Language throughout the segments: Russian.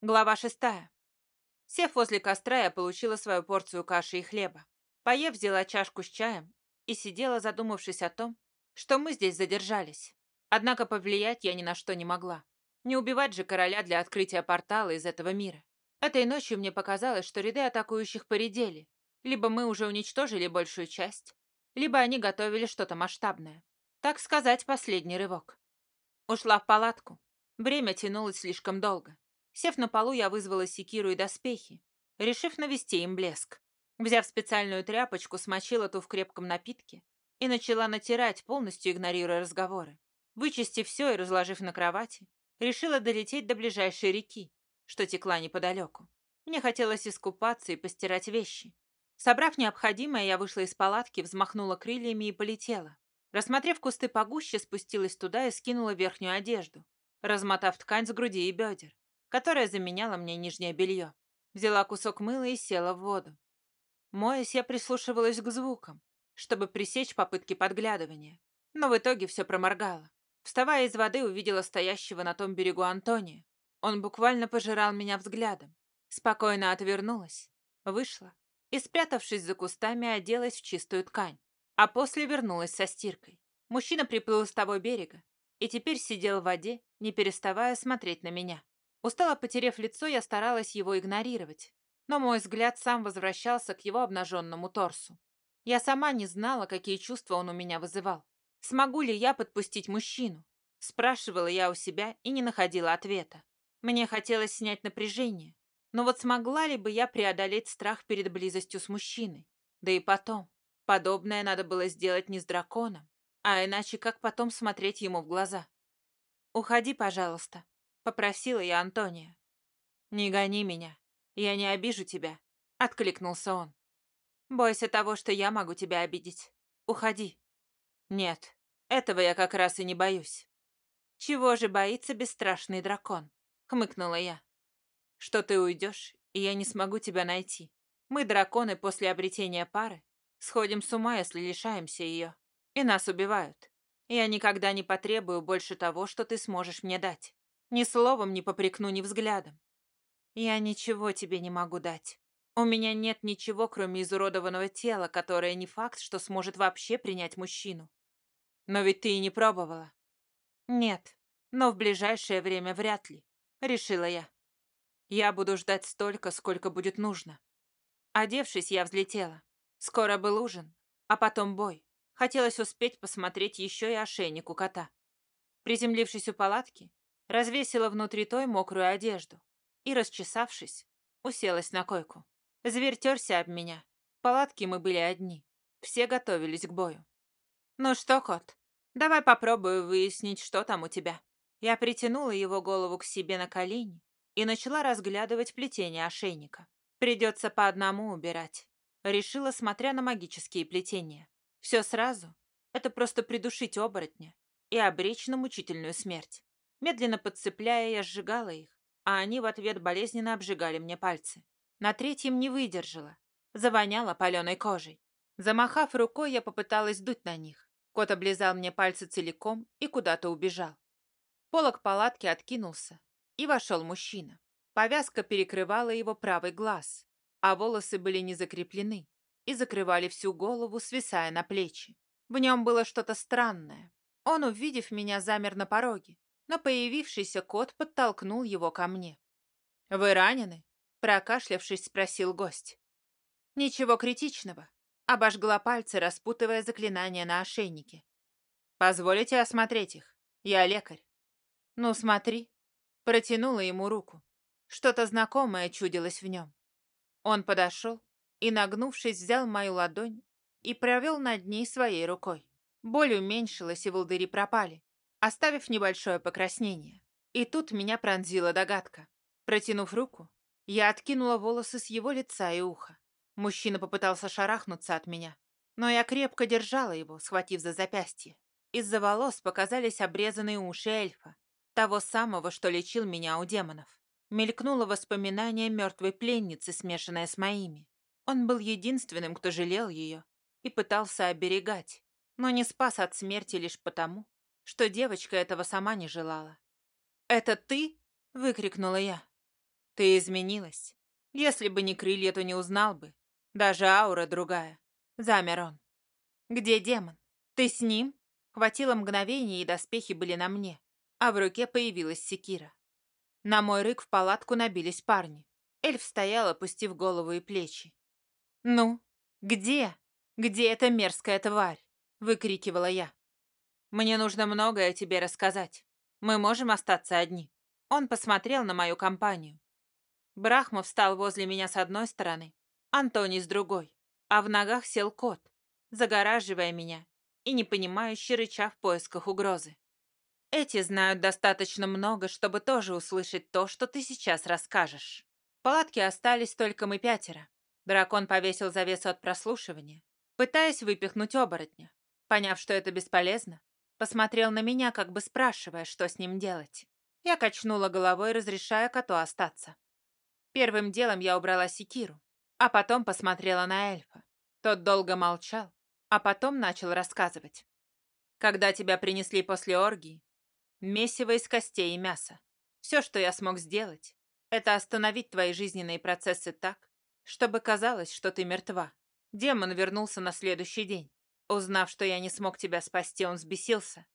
Глава шестая. Сев возле костра, я получила свою порцию каши и хлеба. Поев, взяла чашку с чаем и сидела, задумавшись о том, что мы здесь задержались. Однако повлиять я ни на что не могла. Не убивать же короля для открытия портала из этого мира. Этой ночью мне показалось, что ряды атакующих поредели. Либо мы уже уничтожили большую часть, либо они готовили что-то масштабное. Так сказать, последний рывок. Ушла в палатку. Время тянулось слишком долго. Сев на полу, я вызвала секиру и доспехи, решив навести им блеск. Взяв специальную тряпочку, смочила ту в крепком напитке и начала натирать, полностью игнорируя разговоры. Вычистив все и разложив на кровати, решила долететь до ближайшей реки, что текла неподалеку. Мне хотелось искупаться и постирать вещи. Собрав необходимое, я вышла из палатки, взмахнула крыльями и полетела. Рассмотрев кусты погуще, спустилась туда и скинула верхнюю одежду, размотав ткань с груди и бедер которая заменяла мне нижнее белье. Взяла кусок мыла и села в воду. Моясь, я прислушивалась к звукам, чтобы пресечь попытки подглядывания. Но в итоге все проморгало. Вставая из воды, увидела стоящего на том берегу Антония. Он буквально пожирал меня взглядом. Спокойно отвернулась, вышла и, спрятавшись за кустами, оделась в чистую ткань. А после вернулась со стиркой. Мужчина приплыл с того берега и теперь сидел в воде, не переставая смотреть на меня. Устало потерев лицо, я старалась его игнорировать, но мой взгляд сам возвращался к его обнаженному торсу. Я сама не знала, какие чувства он у меня вызывал. Смогу ли я подпустить мужчину? Спрашивала я у себя и не находила ответа. Мне хотелось снять напряжение, но вот смогла ли бы я преодолеть страх перед близостью с мужчиной? Да и потом, подобное надо было сделать не с драконом, а иначе как потом смотреть ему в глаза? «Уходи, пожалуйста», Попросила я Антония. «Не гони меня. Я не обижу тебя», — откликнулся он. «Бойся того, что я могу тебя обидеть. Уходи». «Нет, этого я как раз и не боюсь». «Чего же боится бесстрашный дракон?» — хмыкнула я. «Что ты уйдешь, и я не смогу тебя найти. Мы, драконы, после обретения пары, сходим с ума, если лишаемся ее, и нас убивают. Я никогда не потребую больше того, что ты сможешь мне дать. Ни словом не попрекну, ни взглядом. Я ничего тебе не могу дать. У меня нет ничего, кроме изуродованного тела, которое не факт, что сможет вообще принять мужчину. Но ведь ты и не пробовала. Нет, но в ближайшее время вряд ли, решила я. Я буду ждать столько, сколько будет нужно. Одевшись, я взлетела. Скоро был ужин, а потом бой. Хотелось успеть посмотреть еще и ошейник у кота. Приземлившись у палатки, развесила внутри той мокрую одежду и, расчесавшись, уселась на койку. Зверь терся об меня. В палатке мы были одни. Все готовились к бою. «Ну что, кот, давай попробую выяснить, что там у тебя». Я притянула его голову к себе на колени и начала разглядывать плетение ошейника. Придется по одному убирать. Решила, смотря на магические плетения. Все сразу — это просто придушить оборотня и обречь на мучительную смерть. Медленно подцепляя, я сжигала их, а они в ответ болезненно обжигали мне пальцы. На третьем не выдержала. Завоняла паленой кожей. Замахав рукой, я попыталась дуть на них. Кот облизал мне пальцы целиком и куда-то убежал. Полок палатки откинулся, и вошел мужчина. Повязка перекрывала его правый глаз, а волосы были не закреплены и закрывали всю голову, свисая на плечи. В нем было что-то странное. Он, увидев меня, замер на пороге, но появившийся кот подтолкнул его ко мне. «Вы ранены?» – прокашлявшись, спросил гость. «Ничего критичного», – обожгла пальцы, распутывая заклинание на ошейнике. «Позволите осмотреть их? Я лекарь». «Ну, смотри». Протянула ему руку. Что-то знакомое чудилось в нем. Он подошел и, нагнувшись, взял мою ладонь и провел над ней своей рукой. Боль уменьшилась, и волдыри пропали оставив небольшое покраснение. И тут меня пронзила догадка. Протянув руку, я откинула волосы с его лица и уха. Мужчина попытался шарахнуться от меня, но я крепко держала его, схватив за запястье. Из-за волос показались обрезанные уши эльфа, того самого, что лечил меня у демонов. Мелькнуло воспоминание мертвой пленницы, смешанное с моими. Он был единственным, кто жалел ее и пытался оберегать, но не спас от смерти лишь потому, что девочка этого сама не желала. «Это ты?» — выкрикнула я. Ты изменилась. Если бы не крылья, то не узнал бы. Даже аура другая. Замер он. Где демон? Ты с ним? Хватило мгновения, и доспехи были на мне, а в руке появилась секира. На мой рык в палатку набились парни. Эльф стоял, опустив голову и плечи. «Ну, где? Где эта мерзкая тварь?» — выкрикивала я. «Мне нужно многое тебе рассказать. Мы можем остаться одни». Он посмотрел на мою компанию. Брахма встал возле меня с одной стороны, Антоний с другой, а в ногах сел кот, загораживая меня и непонимающе рыча в поисках угрозы. Эти знают достаточно много, чтобы тоже услышать то, что ты сейчас расскажешь. В палатке остались только мы пятеро. Дракон повесил завесу от прослушивания, пытаясь выпихнуть оборотня. Поняв, что это бесполезно, посмотрел на меня, как бы спрашивая, что с ним делать. Я качнула головой, разрешая коту остаться. Первым делом я убрала секиру, а потом посмотрела на эльфа. Тот долго молчал, а потом начал рассказывать. Когда тебя принесли после оргии, месиво из костей и мяса. Все, что я смог сделать, это остановить твои жизненные процессы так, чтобы казалось, что ты мертва. Демон вернулся на следующий день. Узнав, что я не смог тебя спасти, он взбесился.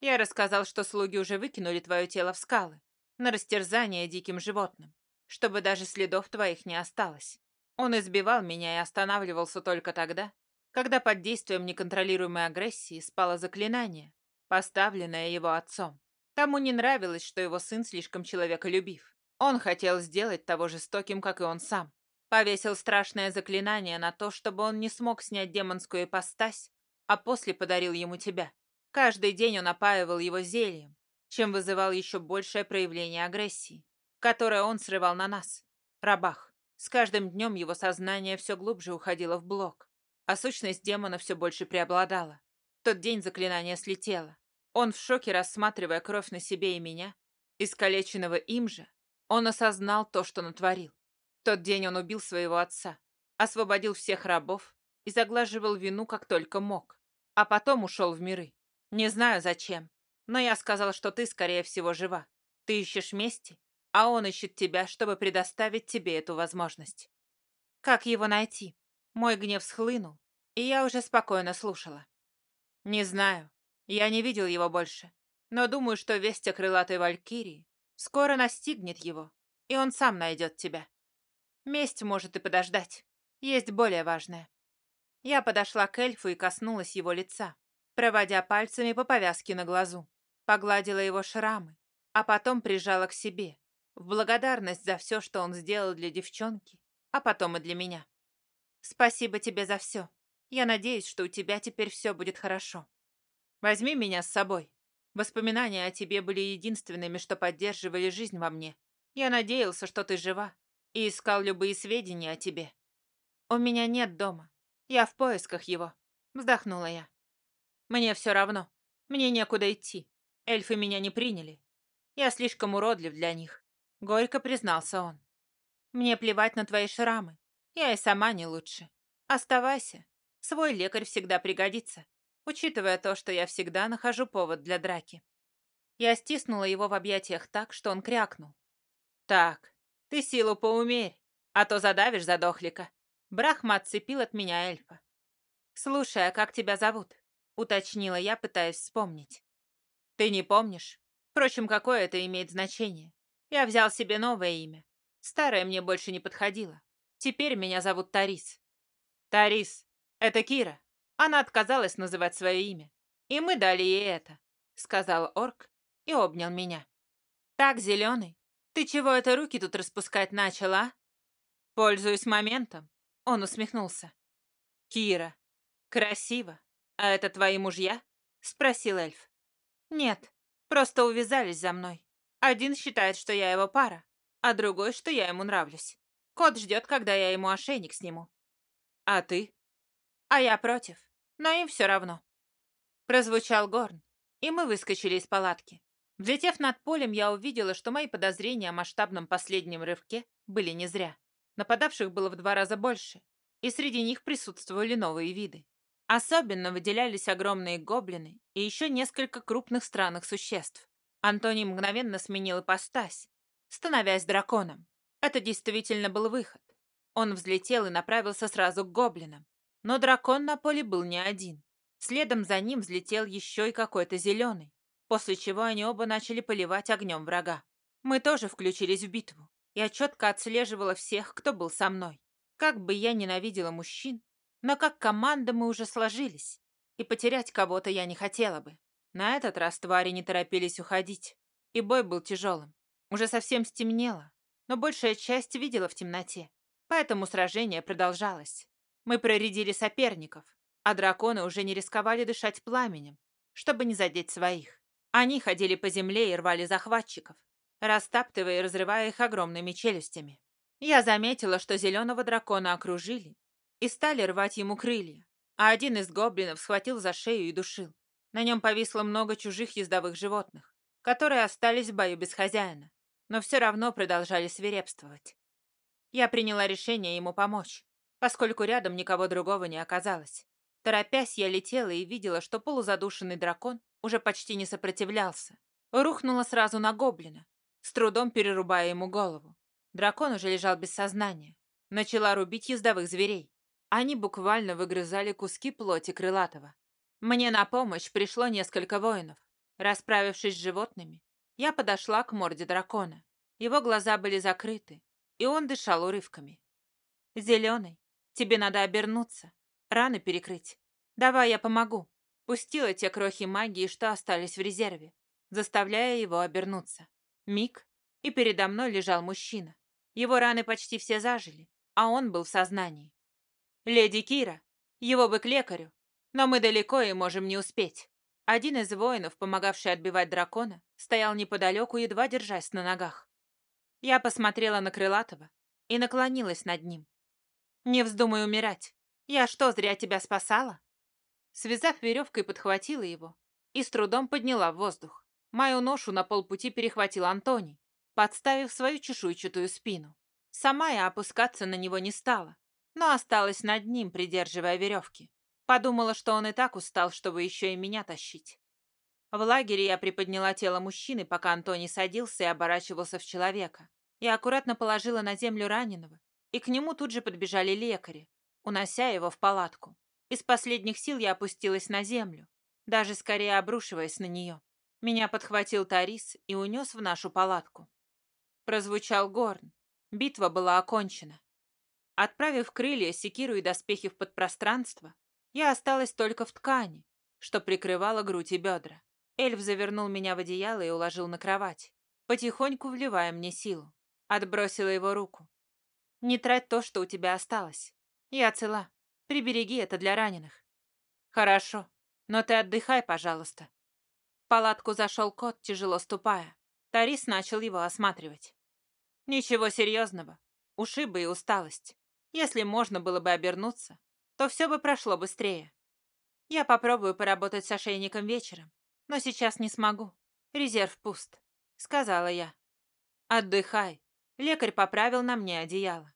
Я рассказал, что слуги уже выкинули твое тело в скалы, на растерзание диким животным, чтобы даже следов твоих не осталось. Он избивал меня и останавливался только тогда, когда под действием неконтролируемой агрессии спало заклинание, поставленное его отцом. Тому не нравилось, что его сын слишком человеколюбив. Он хотел сделать того жестоким, как и он сам. Повесил страшное заклинание на то, чтобы он не смог снять демонскую ипостась, а после подарил ему тебя. Каждый день он опаивал его зельем, чем вызывал еще большее проявление агрессии, которое он срывал на нас, рабах. С каждым днем его сознание все глубже уходило в блок а сущность демона все больше преобладала. В тот день заклинание слетело. Он в шоке, рассматривая кровь на себе и меня, искалеченного им же, он осознал то, что натворил. В тот день он убил своего отца, освободил всех рабов и заглаживал вину, как только мог, а потом ушел в миры. Не знаю зачем, но я сказал, что ты, скорее всего, жива. Ты ищешь мести, а он ищет тебя, чтобы предоставить тебе эту возможность. Как его найти? Мой гнев схлынул, и я уже спокойно слушала. Не знаю, я не видел его больше, но думаю, что весть о крылатой валькирии скоро настигнет его, и он сам найдет тебя. Месть может и подождать, есть более важное. Я подошла к эльфу и коснулась его лица, проводя пальцами по повязке на глазу, погладила его шрамы, а потом прижала к себе, в благодарность за все, что он сделал для девчонки, а потом и для меня. Спасибо тебе за все. Я надеюсь, что у тебя теперь все будет хорошо. Возьми меня с собой. Воспоминания о тебе были единственными, что поддерживали жизнь во мне. Я надеялся, что ты жива, и искал любые сведения о тебе. У меня нет дома. Я в поисках его. Вздохнула я. Мне все равно. Мне некуда идти. Эльфы меня не приняли. Я слишком уродлив для них. Горько признался он. Мне плевать на твои шрамы. Я и сама не лучше. Оставайся. Свой лекарь всегда пригодится, учитывая то, что я всегда нахожу повод для драки. Я стиснула его в объятиях так, что он крякнул. «Так, ты силу поумерь, а то задавишь задохлика». Брахма отцепил от меня эльфа. «Слушай, а как тебя зовут?» — уточнила я, пытаясь вспомнить. «Ты не помнишь? Впрочем, какое это имеет значение? Я взял себе новое имя. Старое мне больше не подходило. Теперь меня зовут Тарис. Тарис, это Кира. Она отказалась называть свое имя. И мы дали ей это, сказал орк и обнял меня. Так, зеленый, ты чего это руки тут распускать начала? Пользуюсь моментом. Он усмехнулся. Кира, красиво. А это твои мужья? Спросил эльф. Нет, просто увязались за мной. Один считает, что я его пара, а другой, что я ему нравлюсь. Кот ждет, когда я ему ошейник сниму. А ты? А я против, но им все равно. Прозвучал горн, и мы выскочили из палатки. Взлетев над полем, я увидела, что мои подозрения о масштабном последнем рывке были не зря. Нападавших было в два раза больше, и среди них присутствовали новые виды. Особенно выделялись огромные гоблины и еще несколько крупных странных существ. Антоний мгновенно сменил ипостась, становясь драконом. Это действительно был выход. Он взлетел и направился сразу к гоблинам. Но дракон на поле был не один. Следом за ним взлетел еще и какой-то зеленый, после чего они оба начали поливать огнем врага. Мы тоже включились в битву. Я четко отслеживала всех, кто был со мной. Как бы я ненавидела мужчин, но как команда мы уже сложились, и потерять кого-то я не хотела бы. На этот раз твари не торопились уходить, и бой был тяжелым. Уже совсем стемнело, но большая часть видела в темноте, поэтому сражение продолжалось. Мы проредили соперников, а драконы уже не рисковали дышать пламенем, чтобы не задеть своих. Они ходили по земле и рвали захватчиков, растаптывая и разрывая их огромными челюстями. Я заметила, что зеленого дракона окружили и стали рвать ему крылья, а один из гоблинов схватил за шею и душил. На нем повисло много чужих ездовых животных, которые остались в бою без хозяина, но все равно продолжали свирепствовать. Я приняла решение ему помочь, поскольку рядом никого другого не оказалось. Торопясь, я летела и видела, что полузадушенный дракон уже почти не сопротивлялся. Рухнула сразу на гоблина, с трудом перерубая ему голову. Дракон уже лежал без сознания. Начала рубить ездовых зверей. Они буквально выгрызали куски плоти крылатого. Мне на помощь пришло несколько воинов. Расправившись с животными, я подошла к морде дракона. Его глаза были закрыты, и он дышал урывками. «Зеленый, тебе надо обернуться, раны перекрыть. Давай я помогу». Пустила те крохи магии, что остались в резерве, заставляя его обернуться. Миг, и передо мной лежал мужчина. Его раны почти все зажили, а он был в сознании. «Леди Кира, его бы к лекарю, но мы далеко и можем не успеть». Один из воинов, помогавший отбивать дракона, стоял неподалеку, едва держась на ногах. Я посмотрела на Крылатого и наклонилась над ним. «Не вздумай умирать. Я что, зря тебя спасала?» Связав веревкой, подхватила его и с трудом подняла в воздух. Мою ношу на полпути перехватил Антоний, подставив свою чешуйчатую спину. Сама я опускаться на него не стала, но осталась над ним, придерживая веревки. Подумала, что он и так устал, чтобы еще и меня тащить. В лагере я приподняла тело мужчины, пока Антоний садился и оборачивался в человека. Я аккуратно положила на землю раненого, и к нему тут же подбежали лекари, унося его в палатку. Из последних сил я опустилась на землю, даже скорее обрушиваясь на нее. Меня подхватил Тарис и унес в нашу палатку. Прозвучал горн. Битва была окончена. Отправив крылья, секиру и доспехи в подпространство, я осталась только в ткани, что прикрывала грудь и бедра. Эльф завернул меня в одеяло и уложил на кровать, потихоньку вливая мне силу. Отбросила его руку. «Не трать то, что у тебя осталось. Я цела. Прибереги это для раненых». «Хорошо, но ты отдыхай, пожалуйста палатку зашел кот, тяжело ступая. Тарис начал его осматривать. Ничего серьезного. Ушибы и усталость. Если можно было бы обернуться, то все бы прошло быстрее. Я попробую поработать с ошейником вечером, но сейчас не смогу. Резерв пуст, сказала я. Отдыхай. Лекарь поправил на мне одеяло.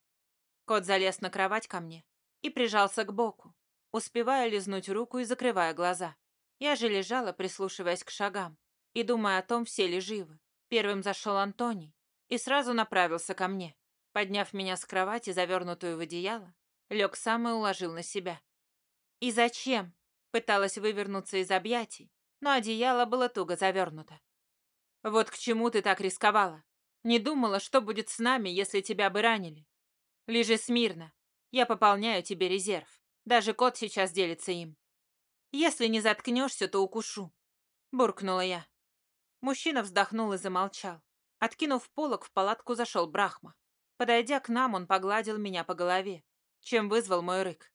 Кот залез на кровать ко мне и прижался к боку, успевая лизнуть руку и закрывая глаза. Я же лежала, прислушиваясь к шагам, и думая о том, все ли живы. Первым зашел Антоний и сразу направился ко мне. Подняв меня с кровати, завернутую в одеяло, лег сам и уложил на себя. «И зачем?» Пыталась вывернуться из объятий, но одеяло было туго завернуто. «Вот к чему ты так рисковала? Не думала, что будет с нами, если тебя бы ранили. Лежи смирно. Я пополняю тебе резерв. Даже кот сейчас делится им. Если не заткнешься, то укушу», — буркнула я. Мужчина вздохнул и замолчал. Откинув полок, в палатку зашел Брахма. Подойдя к нам, он погладил меня по голове, чем вызвал мой рык.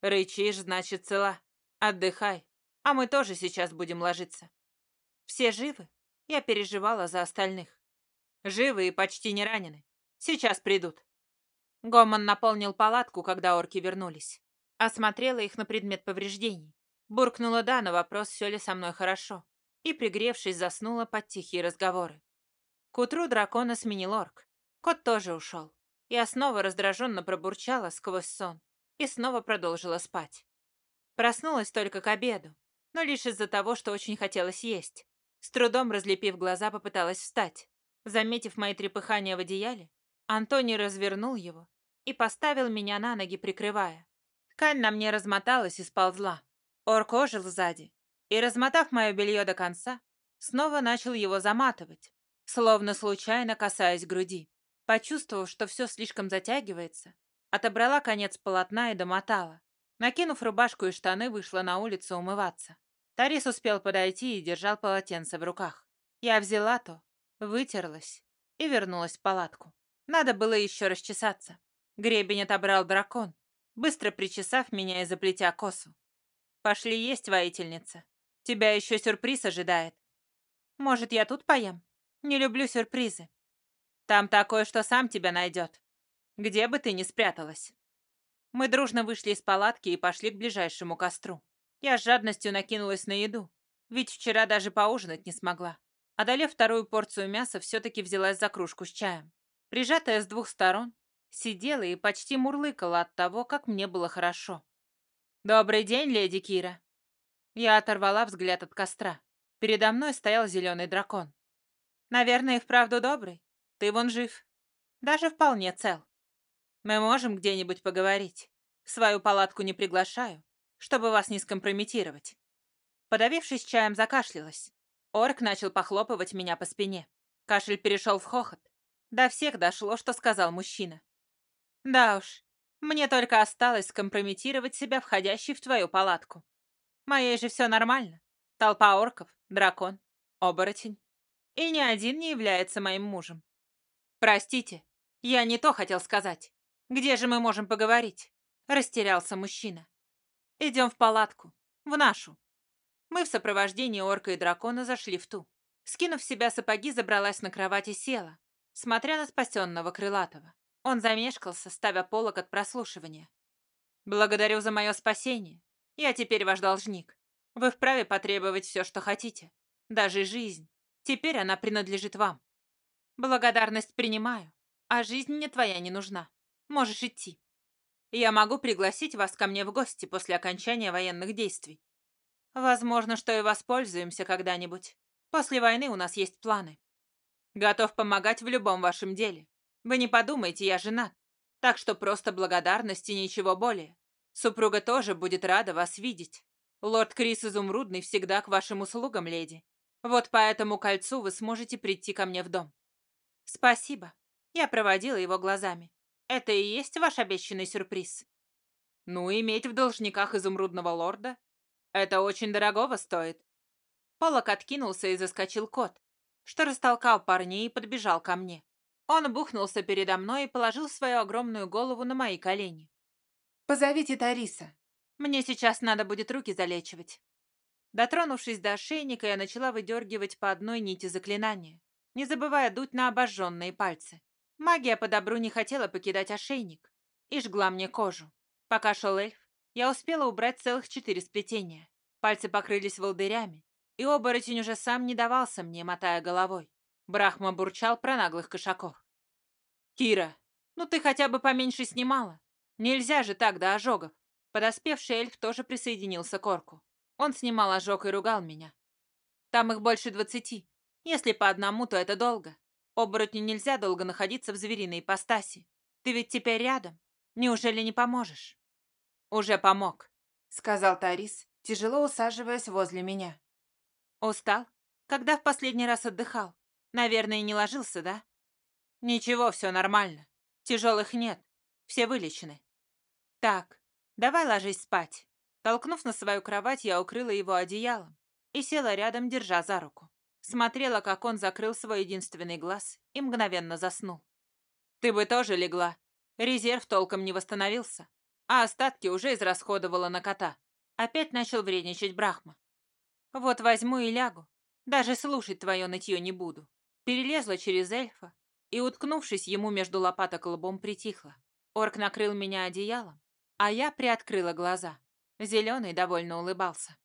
«Рычишь, значит, цела. Отдыхай. А мы тоже сейчас будем ложиться». «Все живы?» Я переживала за остальных. «Живы и почти не ранены. Сейчас придут». Гомон наполнил палатку, когда орки вернулись. Осмотрела их на предмет повреждений. Буркнула да на вопрос, все ли со мной хорошо, и, пригревшись, заснула под тихие разговоры. К утру дракона сменил орк. Кот тоже ушел. Я снова раздраженно пробурчала сквозь сон и снова продолжила спать. Проснулась только к обеду, но лишь из-за того, что очень хотелось есть. С трудом разлепив глаза, попыталась встать. Заметив мои трепыхания в одеяле, Антоний развернул его и поставил меня на ноги, прикрывая. Ткань на мне размоталась и сползла. Орк ожил сзади и, размотав мое белье до конца, снова начал его заматывать, словно случайно касаясь груди. Почувствовав, что все слишком затягивается, отобрала конец полотна и домотала. Накинув рубашку и штаны, вышла на улицу умываться. Тарис успел подойти и держал полотенце в руках. Я взяла то, вытерлась и вернулась в палатку. Надо было еще расчесаться. Гребень отобрал дракон, быстро причесав меня и заплетя косу. «Пошли есть, воительница. Тебя еще сюрприз ожидает. Может, я тут поем? Не люблю сюрпризы. Там такое, что сам тебя найдет. Где бы ты ни спряталась». Мы дружно вышли из палатки и пошли к ближайшему костру. Я с жадностью накинулась на еду, ведь вчера даже поужинать не смогла. Одолев вторую порцию мяса, все-таки взялась за кружку с чаем. Прижатая с двух сторон, сидела и почти мурлыкала от того, как мне было хорошо. «Добрый день, леди Кира!» Я оторвала взгляд от костра. Передо мной стоял зеленый дракон. «Наверное, и вправду добрый. Ты вон жив. Даже вполне цел. Мы можем где-нибудь поговорить. В свою палатку не приглашаю, чтобы вас не скомпрометировать». Подавившись чаем, закашлялась. Орк начал похлопывать меня по спине. Кашель перешел в хохот. До всех дошло, что сказал мужчина. «Да уж, мне только осталось скомпрометировать себя, входящий в твою палатку. Моей же все нормально. Толпа орков, дракон, оборотень. И ни один не является моим мужем. Простите, я не то хотел сказать. Где же мы можем поговорить? Растерялся мужчина. Идем в палатку, в нашу. Мы в сопровождении орка и дракона зашли в ту. Скинув с себя сапоги, забралась на кровать и села, смотря на спасенного крылатого. Он замешкался, ставя полок от прослушивания. «Благодарю за мое спасение. Я теперь ваш должник. Вы вправе потребовать все, что хотите. Даже жизнь. Теперь она принадлежит вам. Благодарность принимаю, а жизнь мне твоя не нужна. Можешь идти. Я могу пригласить вас ко мне в гости после окончания военных действий. Возможно, что и воспользуемся когда-нибудь. После войны у нас есть планы. Готов помогать в любом вашем деле. Вы не подумайте, я женат. Так что просто благодарность и ничего более. Супруга тоже будет рада вас видеть. Лорд Крис Изумрудный всегда к вашим услугам, леди. Вот по этому кольцу вы сможете прийти ко мне в дом. Спасибо. Я проводила его глазами. Это и есть ваш обещанный сюрприз? Ну, иметь в должниках изумрудного лорда? Это очень дорогого стоит. Полок откинулся и заскочил кот, что растолкал парней и подбежал ко мне. Он бухнулся передо мной и положил свою огромную голову на мои колени. «Позовите Тариса. Мне сейчас надо будет руки залечивать». Дотронувшись до ошейника, я начала выдергивать по одной нити заклинания, не забывая дуть на обожженные пальцы. Магия по добру не хотела покидать ошейник и жгла мне кожу. Пока шел эльф, я успела убрать целых четыре сплетения. Пальцы покрылись волдырями, и оборотень уже сам не давался мне, мотая головой. Брахма бурчал про наглых кошаков. «Кира, ну ты хотя бы поменьше снимала. Нельзя же так до ожогов. Подоспевший эльф тоже присоединился к орку. Он снимал ожог и ругал меня. Там их больше двадцати. Если по одному, то это долго. Оборотню нельзя долго находиться в звериной ипостаси. Ты ведь теперь рядом. Неужели не поможешь? Уже помог, сказал Тарис, тяжело усаживаясь возле меня. Устал? Когда в последний раз отдыхал? Наверное, не ложился, да? Ничего, все нормально. Тяжелых нет. Все вылечены. Так, давай ложись спать. Толкнув на свою кровать, я укрыла его одеялом и села рядом, держа за руку. Смотрела, как он закрыл свой единственный глаз и мгновенно заснул. Ты бы тоже легла. Резерв толком не восстановился, а остатки уже израсходовала на кота. Опять начал вредничать Брахма. Вот возьму и лягу. Даже слушать твое нытье не буду. Перелезла через эльфа и, уткнувшись ему между лопаток лбом, притихла. Орк накрыл меня одеялом, а я приоткрыла глаза. Зеленый довольно улыбался.